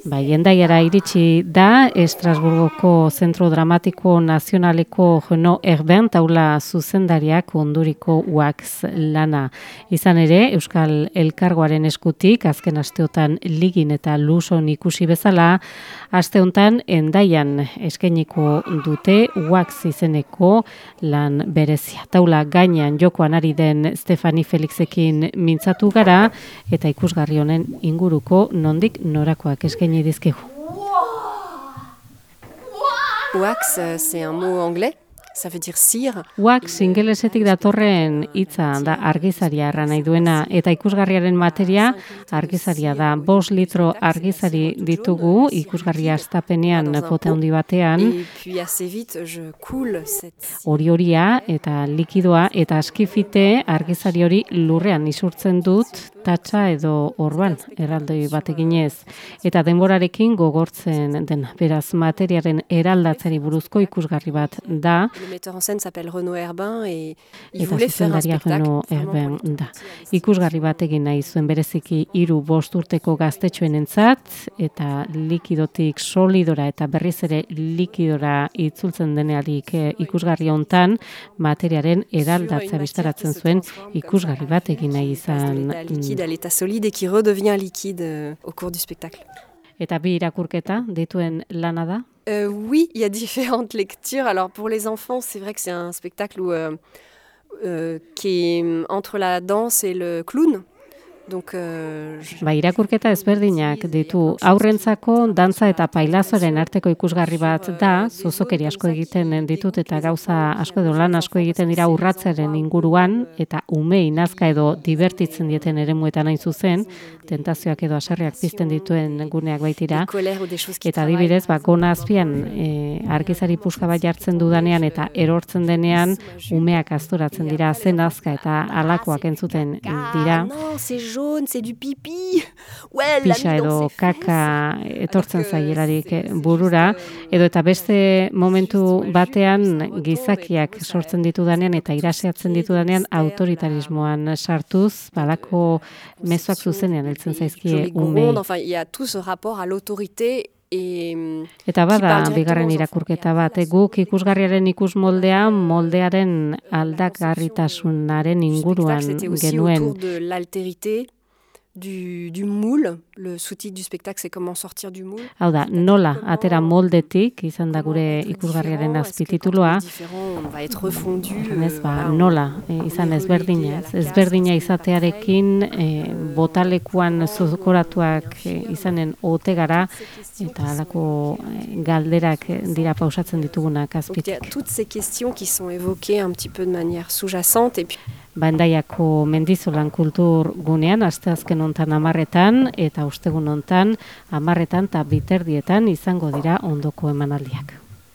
Bai, endaiara iritsi da Estrasburgoko Zentro Dramatiko Nazionaleko Jono Erben taula zuzendariak onduriko wax lana. Izan ere, Euskal Elkargoaren eskutik, azken asteotan ligin eta luson ikusi bezala, asteontan endaian eskeniko dute wax izeneko lan berezia. Taula gainean jokoan ari den Stefani Felixekin mintzatu gara eta ikusgarri honen inguruko nondik norakoak esken dizkigu. Wax, euh, c'est un mot anglais Ça veut dire cire. Wax ingelesetik datorren hitza da argizaria erra nahi duena eta ikusgarriaren materia argizaria da. Bos litro argizari ditugu ikusgarria astapenean pote handi batean. Hori horia eta likidoa eta askifite argizari hori lurrean isurtzen dut tatsa edo orban erraldoi bateginez eta denborarekin gogortzen den beraz materiaren eraldatzeri buruzko ikusgarri bat da Le metteur en scène s'appelle Renaud Herbin et il voulait faire un spectacle. Herbin, da. Ikusgarri bat egin nahi zuen bereziki hiru bost urteko gaztetxoen entzat, eta likidotik solidora eta berriz ere likidora itzultzen denealik eh, ikusgarri hontan materiaren eraldatza bistaratzen zuen ikusgarri bat egin nahi izan. Likida, l'état solide et qui redevient liquide euh, au cours du spectacle. Eta bi irakurketa dituen lana da? Euh, oui, il y a différentes lectures. Alors pour les enfants, c'est vrai que c'est un spectacle où, euh, euh, qui est entre la danse et le clown. Donc, euh, ba, irakurketa ezberdinak ditu. Aurrentzako dantza eta pailazoren arteko ikusgarri bat da, zozokeri asko egiten ditut eta gauza asko edo lan asko egiten dira urratzaren inguruan eta umei nazka edo divertitzen dieten eremuetan hain zuzen, tentazioak edo aserriak pizten dituen guneak baitira. Eta adibidez, ba, gona azpian e, argizari puska bat jartzen dudanean eta erortzen denean umeak azturatzen dira zen azka eta alakoak entzuten dira jaune, c'est du pipi. Well, Pisa edo kaka etortzen zaielarik burura, edo eta beste momentu batean gizakiak sortzen ditudanean eta iraseatzen ditudanean autoritarismoan sartuz, balako mezuak zuzenean heltzen zaizkie ume. Enfin, il y a tout ce rapport à l'autorité Eta bada bigarren irakurketa bat, e, guk ikusgarriaren ikus moldea, moldearen aldakarritasunaren inguruan genuen. Du, du moule, le sous-titre du spectacle, c'est comment sortir du moule. Hau da, nola, atera moldetik, izan da gure ikusgarriaren ba, nola, e, izan ezberdina. Ezberdina izatearekin, e, botalekuan zokoratuak e, izanen ote gara, eta alako e, galderak dira pausatzen ditugunak azpitik. Toutes ces questions qui sont évoquées un petit peu de manière sous-jacente, et puis Bandaiako mendizolan kultur gunean, asteazken ontan amarretan, eta ustegun ontan amarretan eta biterdietan izango dira ondoko emanaldiak.